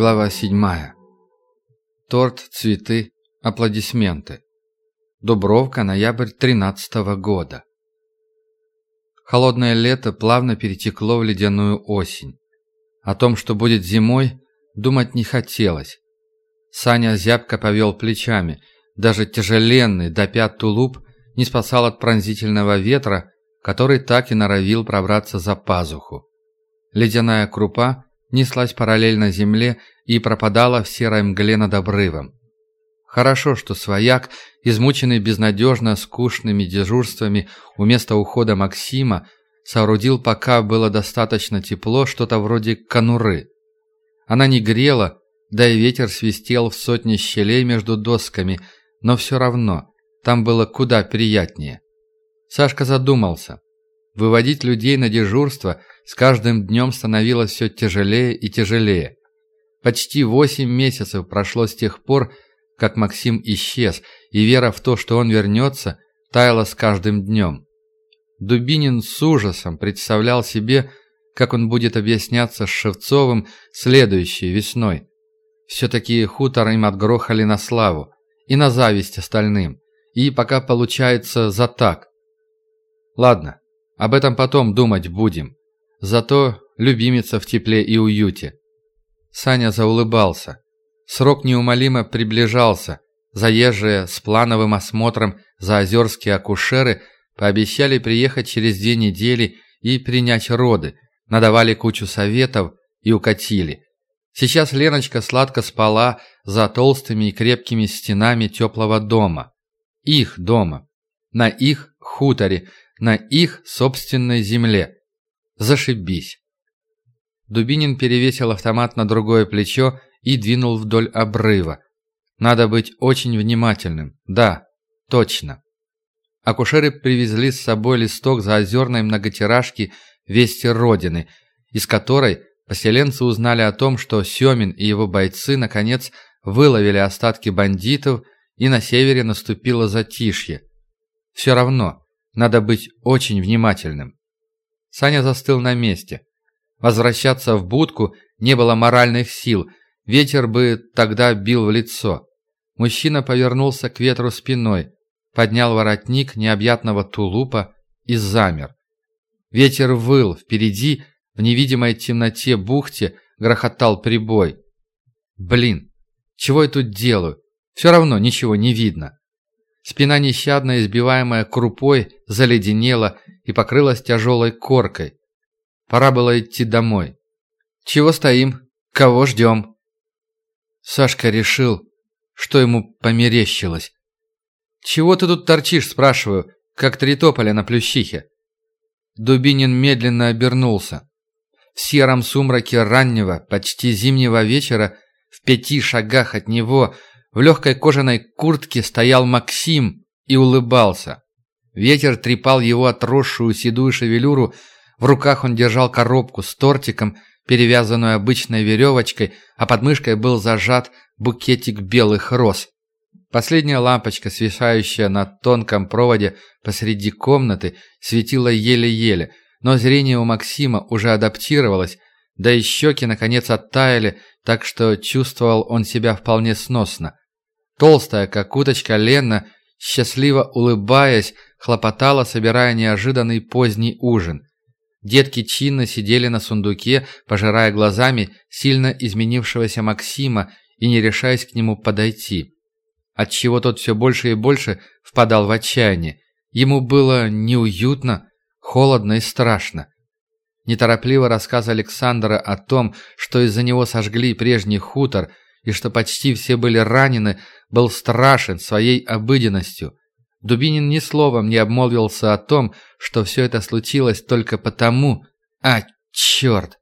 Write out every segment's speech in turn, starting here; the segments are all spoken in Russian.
Глава 7. Торт, цветы, аплодисменты. Дубровка, ноябрь 13 -го года. Холодное лето плавно перетекло в ледяную осень. О том, что будет зимой, думать не хотелось. Саня зябко повел плечами. Даже тяжеленный до пят тулуп не спасал от пронзительного ветра, который так и норовил пробраться за пазуху. Ледяная крупа неслась параллельно земле и пропадала в серой мгле над обрывом. Хорошо, что свояк, измученный безнадежно скучными дежурствами у места ухода Максима, соорудил, пока было достаточно тепло, что-то вроде конуры. Она не грела, да и ветер свистел в сотни щелей между досками, но все равно там было куда приятнее. Сашка задумался. Выводить людей на дежурство с каждым днем становилось все тяжелее и тяжелее. Почти восемь месяцев прошло с тех пор, как Максим исчез, и вера в то, что он вернется, таяла с каждым днем. Дубинин с ужасом представлял себе, как он будет объясняться с Шевцовым следующей весной. Все-таки хутор им отгрохали на славу и на зависть остальным. И пока получается за так. Ладно, об этом потом думать будем. Зато любимица в тепле и уюте. Саня заулыбался. Срок неумолимо приближался. Заезжие с плановым осмотром заозерские акушеры пообещали приехать через две недели и принять роды, надавали кучу советов и укатили. Сейчас Леночка сладко спала за толстыми и крепкими стенами теплого дома. Их дома. На их хуторе, на их собственной земле. Зашибись. Дубинин перевесил автомат на другое плечо и двинул вдоль обрыва. Надо быть очень внимательным. Да, точно. Акушеры привезли с собой листок заозерной многотиражки «Вести Родины», из которой поселенцы узнали о том, что Семин и его бойцы наконец выловили остатки бандитов и на севере наступило затишье. Все равно, надо быть очень внимательным. Саня застыл на месте. Возвращаться в будку не было моральных сил, ветер бы тогда бил в лицо. Мужчина повернулся к ветру спиной, поднял воротник необъятного тулупа и замер. Ветер выл впереди, в невидимой темноте бухте грохотал прибой. Блин, чего я тут делаю? Все равно ничего не видно. Спина нещадно избиваемая крупой заледенела и покрылась тяжелой коркой. Пора было идти домой. «Чего стоим? Кого ждем?» Сашка решил, что ему померещилось. «Чего ты тут торчишь?» – спрашиваю, как три тополя на плющихе. Дубинин медленно обернулся. В сером сумраке раннего, почти зимнего вечера, в пяти шагах от него – в легкой кожаной куртке стоял Максим и улыбался. Ветер трепал его отросшую седую шевелюру, в руках он держал коробку с тортиком, перевязанную обычной веревочкой, а под мышкой был зажат букетик белых роз. Последняя лампочка, свисающая на тонком проводе посреди комнаты, светила еле-еле, но зрение у Максима уже адаптировалось, да и щеки наконец оттаяли, так что чувствовал он себя вполне сносно. Толстая, как уточка Лена, счастливо улыбаясь, хлопотала, собирая неожиданный поздний ужин. Детки чинно сидели на сундуке, пожирая глазами сильно изменившегося Максима и не решаясь к нему подойти. Отчего тот все больше и больше впадал в отчаяние. Ему было неуютно, холодно и страшно. Неторопливо рассказ Александра о том, что из-за него сожгли прежний хутор и что почти все были ранены, был страшен своей обыденностью. Дубинин ни словом не обмолвился о том, что все это случилось только потому... А, черт!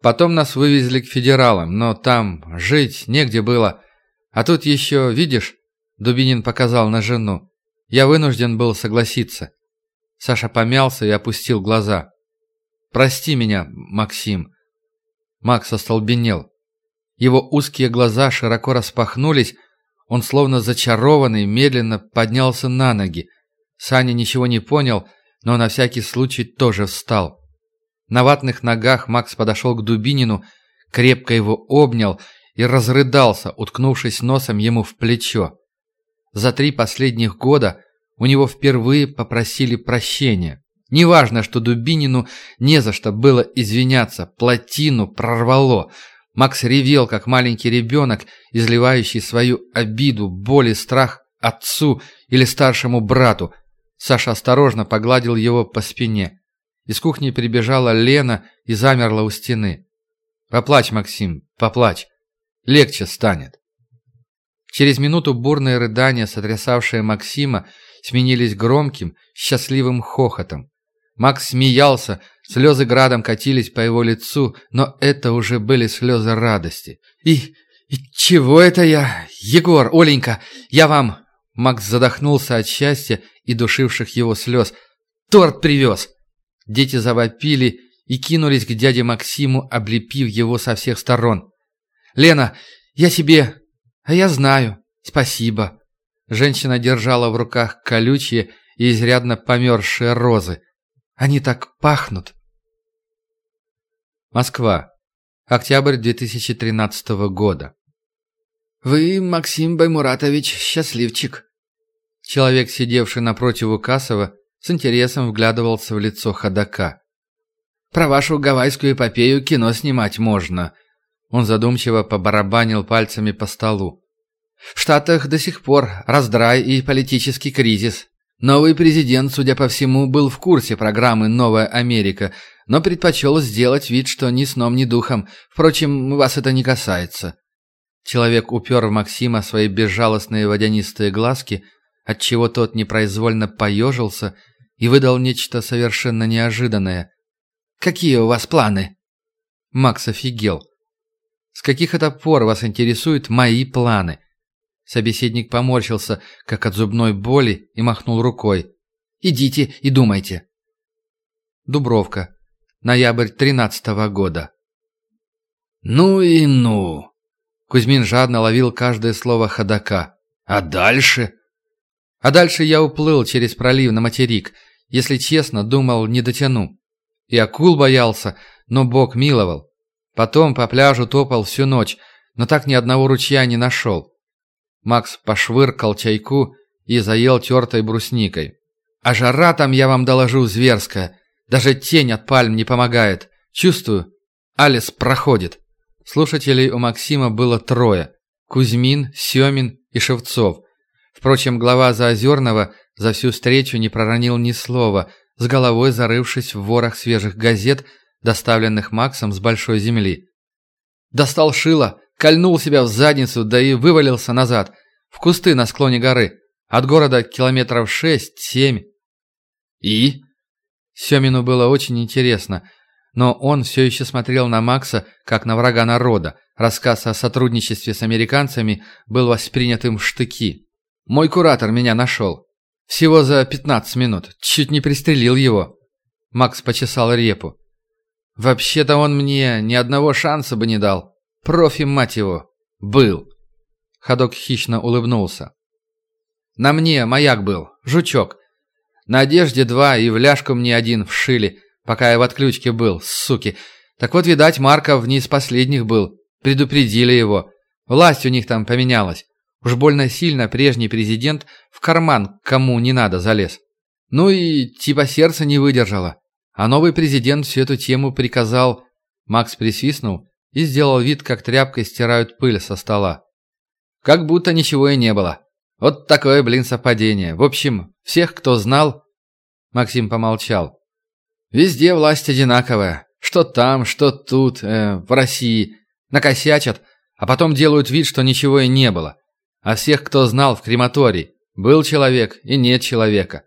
Потом нас вывезли к федералам, но там жить негде было. А тут еще, видишь, Дубинин показал на жену. Я вынужден был согласиться. Саша помялся и опустил глаза. «Прости меня, Максим». Макс остолбенел. Его узкие глаза широко распахнулись, он, словно зачарованный, медленно поднялся на ноги. Саня ничего не понял, но на всякий случай тоже встал. На ватных ногах Макс подошел к Дубинину, крепко его обнял и разрыдался, уткнувшись носом ему в плечо. За три последних года у него впервые попросили прощения. Неважно, что Дубинину не за что было извиняться, плотину прорвало. Макс ревел, как маленький ребенок, изливающий свою обиду, боль и страх отцу или старшему брату. Саша осторожно погладил его по спине. Из кухни прибежала Лена и замерла у стены. «Поплачь, Максим, поплачь. Легче станет». Через минуту бурные рыдания, сотрясавшие Максима, сменились громким, счастливым хохотом. Макс смеялся, слезы градом катились по его лицу, но это уже были слезы радости. «И... и чего это я? Егор, Оленька, я вам...» Макс задохнулся от счастья и душивших его слез. «Торт привез!» Дети завопили и кинулись к дяде Максиму, облепив его со всех сторон. «Лена, я себе... А я знаю. Спасибо». Женщина держала в руках колючие и изрядно померзшие розы. «Они так пахнут». Москва. Октябрь 2013 года. «Вы, Максим Баймуратович, счастливчик». Человек, сидевший напротив Укасова, с интересом вглядывался в лицо ходока. «Про вашу гавайскую эпопею кино снимать можно». Он задумчиво побарабанил пальцами по столу. «В Штатах до сих пор раздрай и политический кризис. Новый президент, судя по всему, был в курсе программы «Новая Америка», но предпочел сделать вид, что ни сном, ни духом. Впрочем, вас это не касается». Человек упер в Максима свои безжалостные водянистые глазки, отчего тот непроизвольно поежился и выдал нечто совершенно неожиданное. «Какие у вас планы?» Макс офигел. «С каких это пор вас интересуют мои планы?» Собеседник поморщился, как от зубной боли, и махнул рукой. «Идите и думайте». Дубровка. Ноябрь тринадцатого года. «Ну и ну!» Кузьмин жадно ловил каждое слово ходока. «А дальше?» «А дальше я уплыл через пролив на материк, если честно, думал, не дотяну. И акул боялся, но Бог миловал. Потом по пляжу топал всю ночь, но так ни одного ручья не нашел. Макс пошвыркал чайку и заел тертой брусникой. А жара там, я вам доложу, зверская. Даже тень от пальм не помогает. Чувствую, Алис проходит. Слушателей у Максима было трое. Кузьмин, Семин и Шевцов. Впрочем, глава Заозерного за всю встречу не проронил ни слова, с головой зарывшись в ворох свежих газет, доставленных Максом с большой земли. Достал шило, кольнул себя в задницу, да и вывалился назад, в кусты на склоне горы. От города километров шесть-семь. И? Семину было очень интересно, но он все еще смотрел на Макса, как на врага народа. Рассказ о сотрудничестве с американцами был воспринят им в штыки. «Мой куратор меня нашел. Всего за 15 минут. Чуть не пристрелил его. Макс почесал репу. Вообще-то он мне ни одного шанса бы не дал. Профи, мать его. Был. Ходок хищно улыбнулся. На мне маяк был, жучок. На одежде два и в ляжку мне один вшили, пока я в отключке был, суки. Так вот, видать, Марков не из последних был. Предупредили его. Власть у них там поменялась. Уж больно сильно прежний президент в карман кому не надо залез. Ну и типа сердце не выдержало. А новый президент всю эту тему приказал... Макс присвистнул и сделал вид, как тряпкой стирают пыль со стола. Как будто ничего и не было. Вот такое, блин, совпадение. В общем, всех, кто знал... Максим помолчал. Везде власть одинаковая. Что там, что тут, э, в России. Накосячат, а потом делают вид, что ничего и не было а всех, кто знал в крематории. Был человек и нет человека.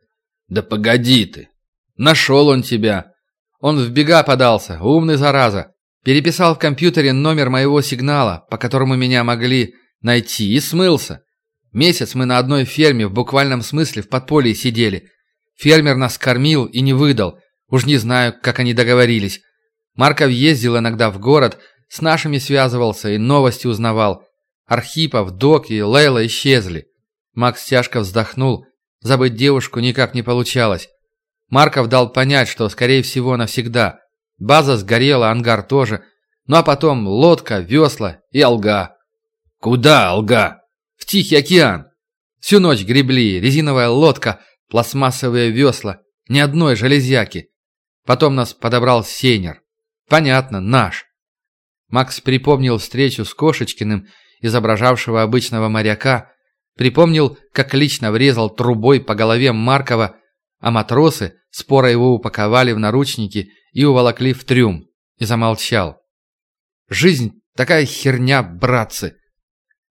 Да погоди ты. Нашел он тебя. Он в бега подался, умный зараза. Переписал в компьютере номер моего сигнала, по которому меня могли найти, и смылся. Месяц мы на одной ферме в буквальном смысле в подполье сидели. Фермер нас кормил и не выдал. Уж не знаю, как они договорились. Марков ездил иногда в город, с нашими связывался и новости узнавал. Архипов, Док и Лейла исчезли. Макс тяжко вздохнул. Забыть девушку никак не получалось. Марков дал понять, что, скорее всего, навсегда. База сгорела, ангар тоже. Ну а потом лодка, весла и алга. «Куда, Алга?» «В Тихий океан. Всю ночь гребли, резиновая лодка, пластмассовые весла, ни одной железяки. Потом нас подобрал Сенер. Понятно, наш». Макс припомнил встречу с Кошечкиным, изображавшего обычного моряка, припомнил, как лично врезал трубой по голове Маркова, а матросы споро его упаковали в наручники и уволокли в трюм, и замолчал. «Жизнь такая херня, братцы!»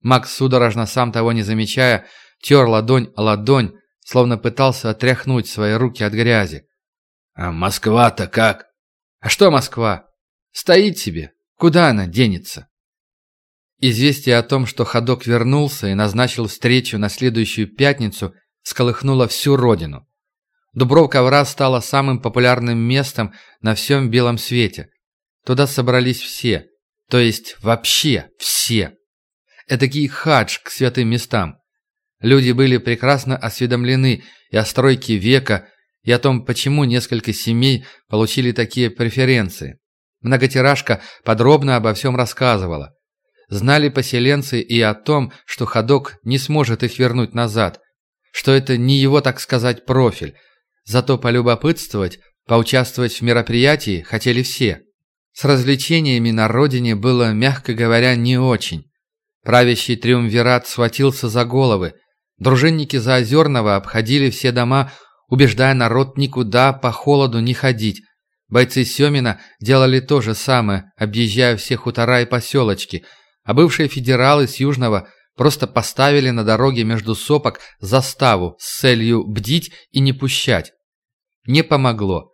Макс, судорожно сам того не замечая, тер ладонь о ладонь, словно пытался отряхнуть свои руки от грязи. «А Москва-то как?» «А что Москва? Стоит себе. Куда она денется?» Известие о том, что ходок вернулся и назначил встречу на следующую пятницу, сколыхнуло всю родину. Дубровка в раз стала самым популярным местом на всем белом свете. Туда собрались все, то есть вообще все. Этакий хадж к святым местам. Люди были прекрасно осведомлены и о стройке века, и о том, почему несколько семей получили такие преференции. Многотиражка подробно обо всем рассказывала. Знали поселенцы и о том, что ходок не сможет их вернуть назад, что это не его, так сказать, профиль – Зато полюбопытствовать, поучаствовать в мероприятии хотели все. С развлечениями на родине было, мягко говоря, не очень. Правящий триумвират схватился за головы. Дружинники Заозерного обходили все дома, убеждая народ никуда по холоду не ходить. Бойцы Семина делали то же самое, объезжая все хутора и поселочки, а бывшие федералы с Южного просто поставили на дороге между сопок заставу с целью бдить и не пущать. Не помогло.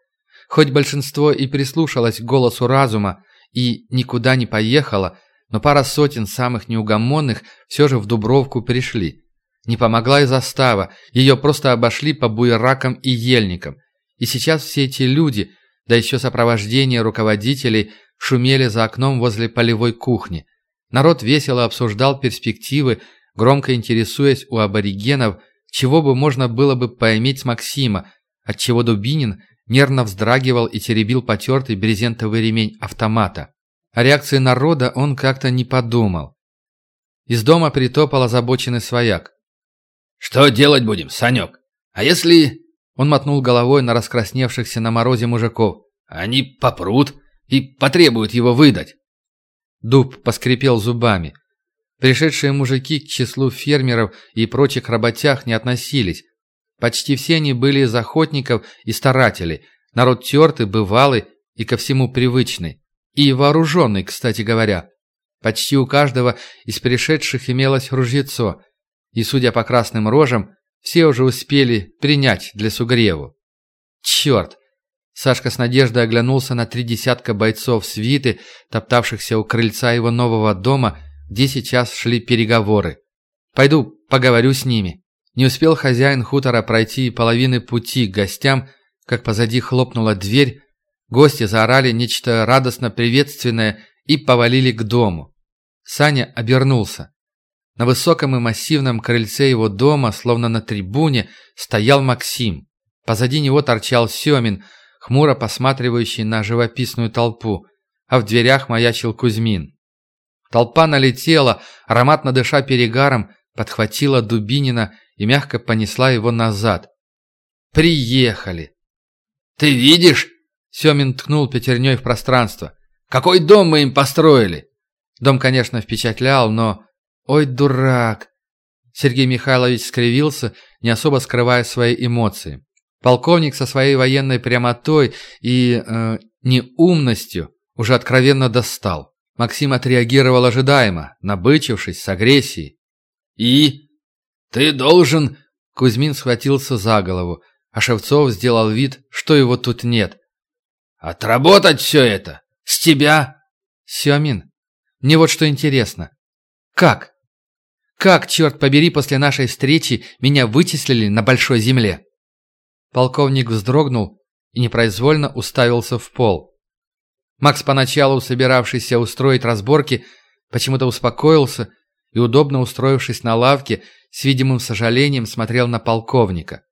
Хоть большинство и прислушалось к голосу разума и никуда не поехало, но пара сотен самых неугомонных все же в Дубровку пришли. Не помогла и застава, ее просто обошли по буеракам и ельникам. И сейчас все эти люди, да еще сопровождение руководителей, шумели за окном возле полевой кухни. Народ весело обсуждал перспективы, громко интересуясь у аборигенов, чего бы можно было бы поиметь с Максима, отчего Дубинин нервно вздрагивал и теребил потертый брезентовый ремень автомата. О реакции народа он как-то не подумал. Из дома притопал озабоченный свояк. «Что делать будем, Санек? А если...» Он мотнул головой на раскрасневшихся на морозе мужиков. «Они попрут и потребуют его выдать». Дуб поскрипел зубами. Пришедшие мужики к числу фермеров и прочих работяг не относились, Почти все они были из охотников и старателей, народ тертый, бывалый и ко всему привычный. И вооруженный, кстати говоря. Почти у каждого из пришедших имелось ружьецо, и, судя по красным рожам, все уже успели принять для сугреву. Черт! Сашка с надеждой оглянулся на три десятка бойцов свиты, топтавшихся у крыльца его нового дома, где сейчас шли переговоры. «Пойду поговорю с ними». Не успел хозяин хутора пройти половины пути к гостям, как позади хлопнула дверь, гости заорали нечто радостно-приветственное и повалили к дому. Саня обернулся. На высоком и массивном крыльце его дома, словно на трибуне, стоял Максим. Позади него торчал Семин, хмуро посматривающий на живописную толпу, а в дверях маячил Кузьмин. Толпа налетела, ароматно дыша перегаром, подхватила Дубинина и мягко понесла его назад. «Приехали!» «Ты видишь?» Семин ткнул пятерней в пространство. «Какой дом мы им построили?» Дом, конечно, впечатлял, но... «Ой, дурак!» Сергей Михайлович скривился, не особо скрывая свои эмоции. Полковник со своей военной прямотой и... Э, неумностью уже откровенно достал. Максим отреагировал ожидаемо, набычившись с агрессией. «И?» «Ты должен...» Кузьмин схватился за голову, а Шевцов сделал вид, что его тут нет. «Отработать все это? С тебя?» «Семин, мне вот что интересно. Как? Как, черт побери, после нашей встречи меня вычислили на большой земле?» Полковник вздрогнул и непроизвольно уставился в пол. Макс, поначалу собиравшийся устроить разборки, почему-то успокоился и, удобно устроившись на лавке, с видимым сожалением смотрел на полковника.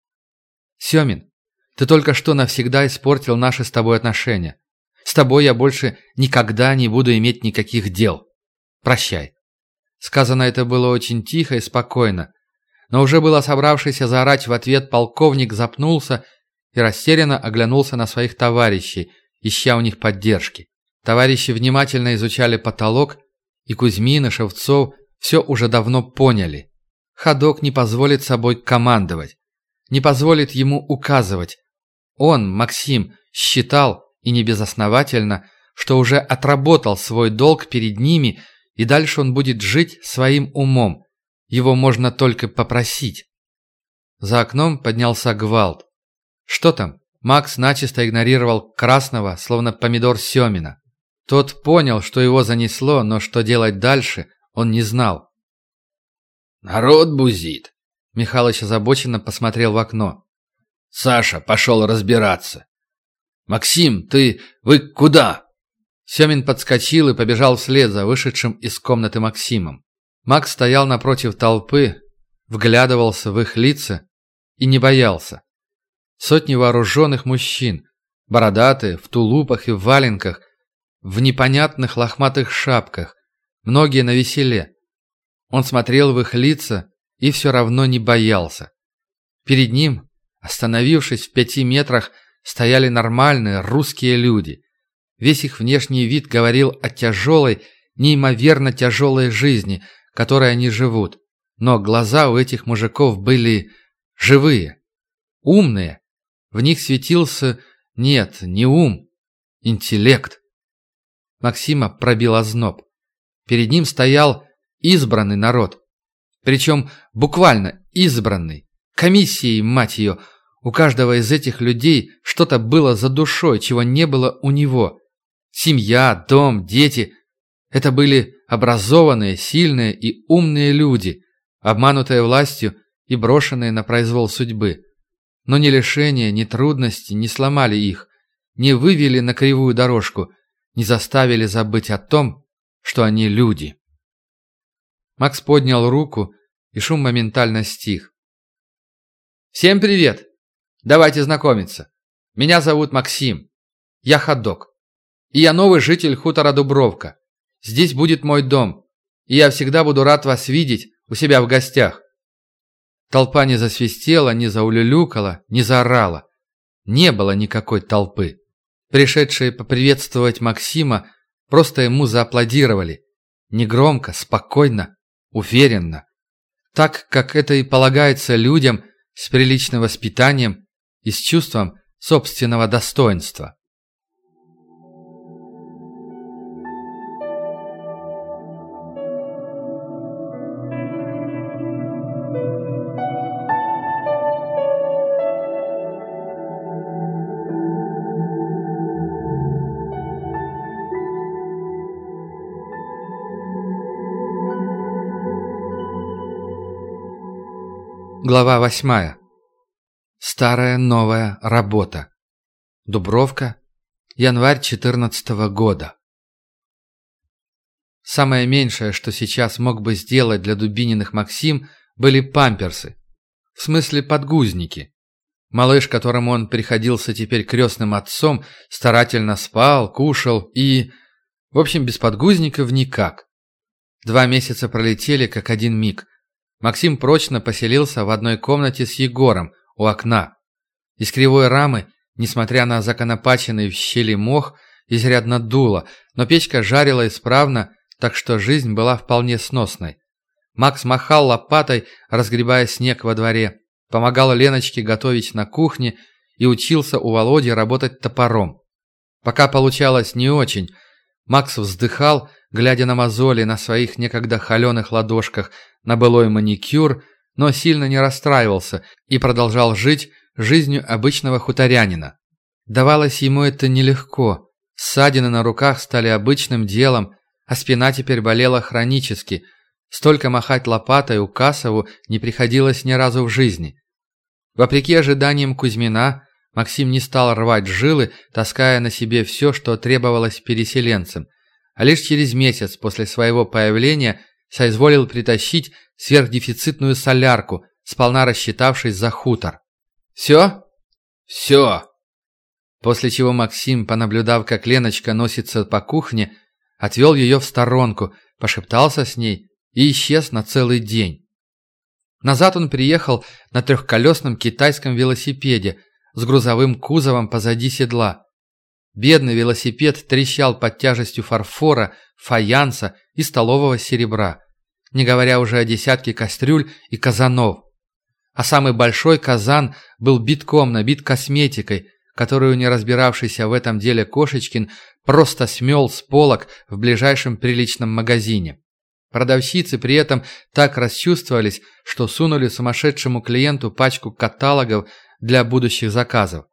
«Семин, ты только что навсегда испортил наши с тобой отношения. С тобой я больше никогда не буду иметь никаких дел. Прощай». Сказано это было очень тихо и спокойно. Но уже было собравшийся заорать в ответ полковник запнулся и растерянно оглянулся на своих товарищей, ища у них поддержки. Товарищи внимательно изучали потолок, и Кузьмин и Шевцов все уже давно поняли. Ходок не позволит собой командовать, не позволит ему указывать. Он, Максим, считал, и не безосновательно, что уже отработал свой долг перед ними, и дальше он будет жить своим умом. Его можно только попросить. За окном поднялся гвалт. Что там? Макс начисто игнорировал Красного, словно помидор Семина. Тот понял, что его занесло, но что делать дальше, он не знал. «Народ бузит!» Михалыч озабоченно посмотрел в окно. «Саша пошел разбираться. Максим, ты... Вы куда?» Семин подскочил и побежал вслед за вышедшим из комнаты Максимом. Макс стоял напротив толпы, вглядывался в их лица и не боялся. Сотни вооруженных мужчин, бородатые, в тулупах и в валенках, в непонятных лохматых шапках, многие на веселе. Он смотрел в их лица и все равно не боялся. Перед ним, остановившись в пяти метрах, стояли нормальные русские люди. Весь их внешний вид говорил о тяжелой, неимоверно тяжелой жизни, которой они живут. Но глаза у этих мужиков были живые, умные. В них светился, нет, не ум, интеллект. Максима пробил озноб. Перед ним стоял избранный народ. Причем буквально избранный. Комиссией, мать ее, у каждого из этих людей что-то было за душой, чего не было у него. Семья, дом, дети – это были образованные, сильные и умные люди, обманутые властью и брошенные на произвол судьбы. Но ни лишения, ни трудности не сломали их, не вывели на кривую дорожку, не заставили забыть о том, что они люди. Макс поднял руку, и шум моментально стих. «Всем привет! Давайте знакомиться. Меня зовут Максим. Я ходок. И я новый житель хутора Дубровка. Здесь будет мой дом. И я всегда буду рад вас видеть у себя в гостях. Толпа не засвистела, не заулюлюкала, не заорала. Не было никакой толпы. Пришедшие поприветствовать Максима просто ему зааплодировали. Негромко, спокойно, уверенно. Так, как это и полагается людям с приличным воспитанием и с чувством собственного достоинства. Глава восьмая. Старая новая работа. Дубровка. Январь 14 -го года. Самое меньшее, что сейчас мог бы сделать для Дубининых Максим, были памперсы. В смысле подгузники. Малыш, которому он приходился теперь крестным отцом, старательно спал, кушал и... В общем, без подгузников никак. Два месяца пролетели, как один миг. Максим прочно поселился в одной комнате с Егором у окна. Из кривой рамы, несмотря на законопаченный в щели мох, изрядно дуло, но печка жарила исправно, так что жизнь была вполне сносной. Макс махал лопатой, разгребая снег во дворе, помогал Леночке готовить на кухне и учился у Володи работать топором. Пока получалось не очень, Макс вздыхал, глядя на мозоли на своих некогда холеных ладошках, на былой маникюр, но сильно не расстраивался и продолжал жить жизнью обычного хуторянина. Давалось ему это нелегко. Ссадины на руках стали обычным делом, а спина теперь болела хронически. Столько махать лопатой у Касову не приходилось ни разу в жизни. Вопреки ожиданиям Кузьмина, Максим не стал рвать жилы, таская на себе все, что требовалось переселенцам – а лишь через месяц после своего появления соизволил притащить сверхдефицитную солярку, сполна рассчитавшись за хутор. «Все?» «Все!» После чего Максим, понаблюдав, как Леночка носится по кухне, отвел ее в сторонку, пошептался с ней и исчез на целый день. Назад он приехал на трехколесном китайском велосипеде с грузовым кузовом позади седла. Бедный велосипед трещал под тяжестью фарфора, фаянса и столового серебра, не говоря уже о десятке кастрюль и казанов. А самый большой казан был битком набит косметикой, которую не разбиравшийся в этом деле Кошечкин просто смел с полок в ближайшем приличном магазине. Продавщицы при этом так расчувствовались, что сунули сумасшедшему клиенту пачку каталогов для будущих заказов.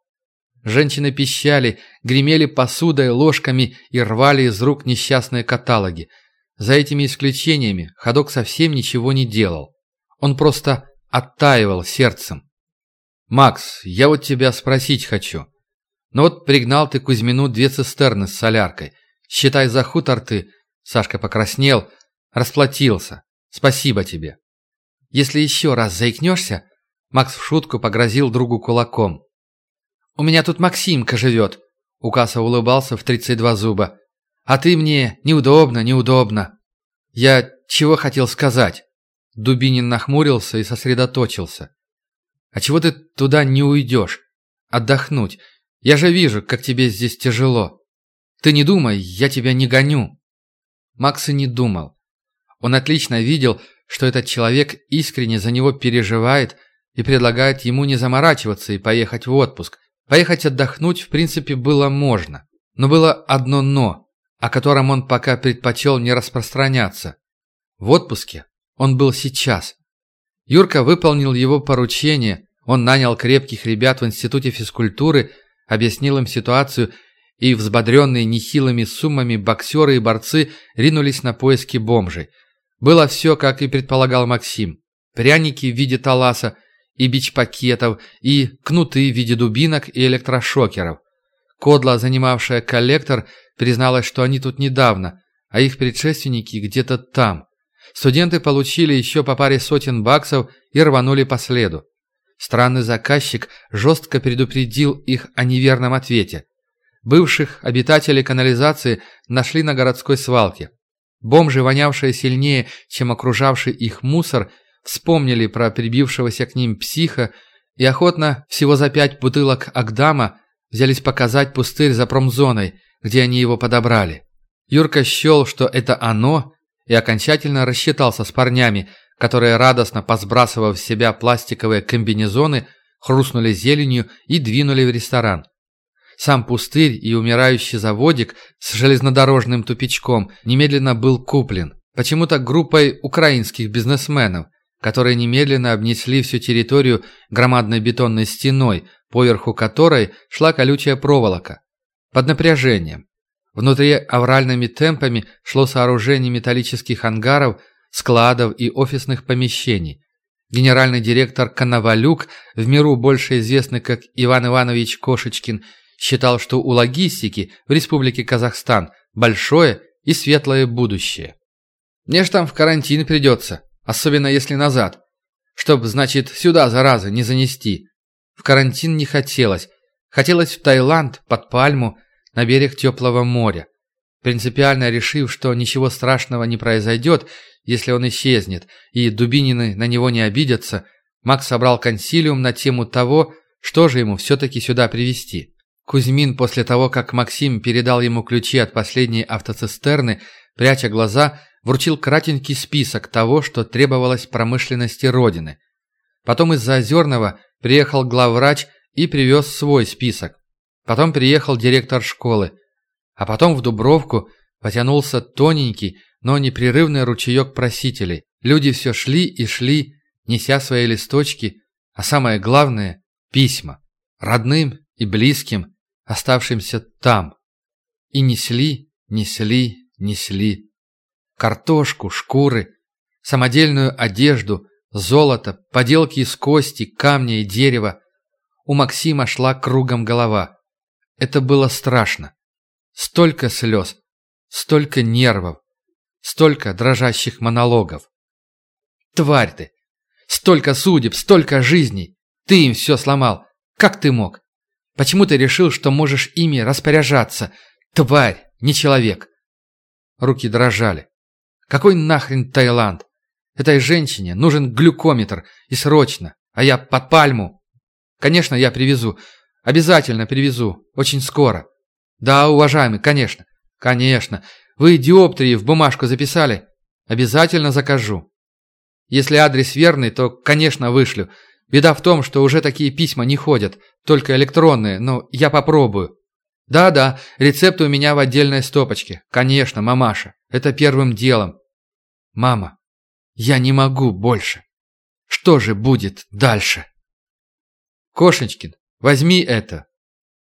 Женщины пищали, гремели посудой, ложками и рвали из рук несчастные каталоги. За этими исключениями ходок совсем ничего не делал. Он просто оттаивал сердцем. «Макс, я вот тебя спросить хочу. Ну вот пригнал ты Кузьмину две цистерны с соляркой. Считай, за хутор ты...» Сашка покраснел, Расплатился. Спасибо тебе. Если еще раз заикнешься, Макс в шутку погрозил другу кулаком. «У меня тут Максимка живет», — Укаса улыбался в тридцать два зуба. «А ты мне неудобно, неудобно». «Я чего хотел сказать?» Дубинин нахмурился и сосредоточился. «А чего ты туда не уйдешь? Отдохнуть. Я же вижу, как тебе здесь тяжело. Ты не думай, я тебя не гоню». Макс и не думал. Он отлично видел, что этот человек искренне за него переживает и предлагает ему не заморачиваться и поехать в отпуск. Поехать отдохнуть, в принципе, было можно. Но было одно «но», о котором он пока предпочел не распространяться. В отпуске он был сейчас. Юрка выполнил его поручение, он нанял крепких ребят в Институте физкультуры, объяснил им ситуацию, и взбодренные нехилыми суммами боксеры и борцы ринулись на поиски бомжей – было все, как и предполагал Максим. Пряники в виде таласа и бич-пакетов, и кнуты в виде дубинок и электрошокеров. Кодла, занимавшая коллектор, призналась, что они тут недавно, а их предшественники где-то там. Студенты получили еще по паре сотен баксов и рванули по следу. Странный заказчик жестко предупредил их о неверном ответе. Бывших обитателей канализации нашли на городской свалке. Бомжи, вонявшие сильнее, чем окружавший их мусор, вспомнили про прибившегося к ним психа и охотно, всего за пять бутылок Агдама, взялись показать пустырь за промзоной, где они его подобрали. Юрка счел, что это оно, и окончательно рассчитался с парнями, которые, радостно посбрасывав с себя пластиковые комбинезоны, хрустнули зеленью и двинули в ресторан. Сам пустырь и умирающий заводик с железнодорожным тупичком немедленно был куплен. Почему-то группой украинских бизнесменов, которые немедленно обнесли всю территорию громадной бетонной стеной, поверху которой шла колючая проволока. Под напряжением. Внутри авральными темпами шло сооружение металлических ангаров, складов и офисных помещений. Генеральный директор Коновалюк, в миру больше известный как Иван Иванович Кошечкин, считал, что у логистики в Республике Казахстан большое и светлое будущее. Мне ж там в карантин придется, особенно если назад. Чтоб, значит, сюда заразы не занести. В карантин не хотелось. Хотелось в Таиланд, под пальму, на берег теплого моря. Принципиально решив, что ничего страшного не произойдет, если он исчезнет, и Дубинины на него не обидятся, Макс собрал консилиум на тему того, что же ему все-таки сюда привезти. Кузьмин после того, как Максим передал ему ключи от последней автоцистерны, пряча глаза, вручил кратенький список того, что требовалось промышленности Родины. Потом из-за приехал главврач и привез свой список. Потом приехал директор школы. А потом в Дубровку потянулся тоненький, но непрерывный ручеек просителей. Люди все шли и шли, неся свои листочки, а самое главное – письма. Родным и близким – оставшимся там. И несли, несли, несли. Картошку, шкуры, самодельную одежду, золото, поделки из кости, камня и дерева. У Максима шла кругом голова. Это было страшно. Столько слез, столько нервов, столько дрожащих монологов. Тварь ты! Столько судеб, столько жизней! Ты им все сломал! Как ты мог? Почему ты решил, что можешь ими распоряжаться? Тварь, не человек!» Руки дрожали. «Какой нахрен Таиланд? Этой женщине нужен глюкометр, и срочно. А я под пальму. Конечно, я привезу. Обязательно привезу. Очень скоро. Да, уважаемый, конечно. Конечно. Вы диоптрии в бумажку записали? Обязательно закажу. Если адрес верный, то, конечно, вышлю. Беда в том, что уже такие письма не ходят, только электронные, но я попробую. Да-да, рецепты у меня в отдельной стопочке. Конечно, мамаша. Это первым делом. Мама, я не могу больше. Что же будет дальше? Кошечкин, возьми это.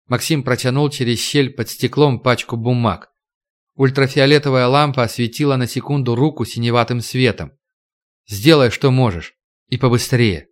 Максим протянул через щель под стеклом пачку бумаг. Ультрафиолетовая лампа осветила на секунду руку синеватым светом. Сделай, что можешь. И побыстрее.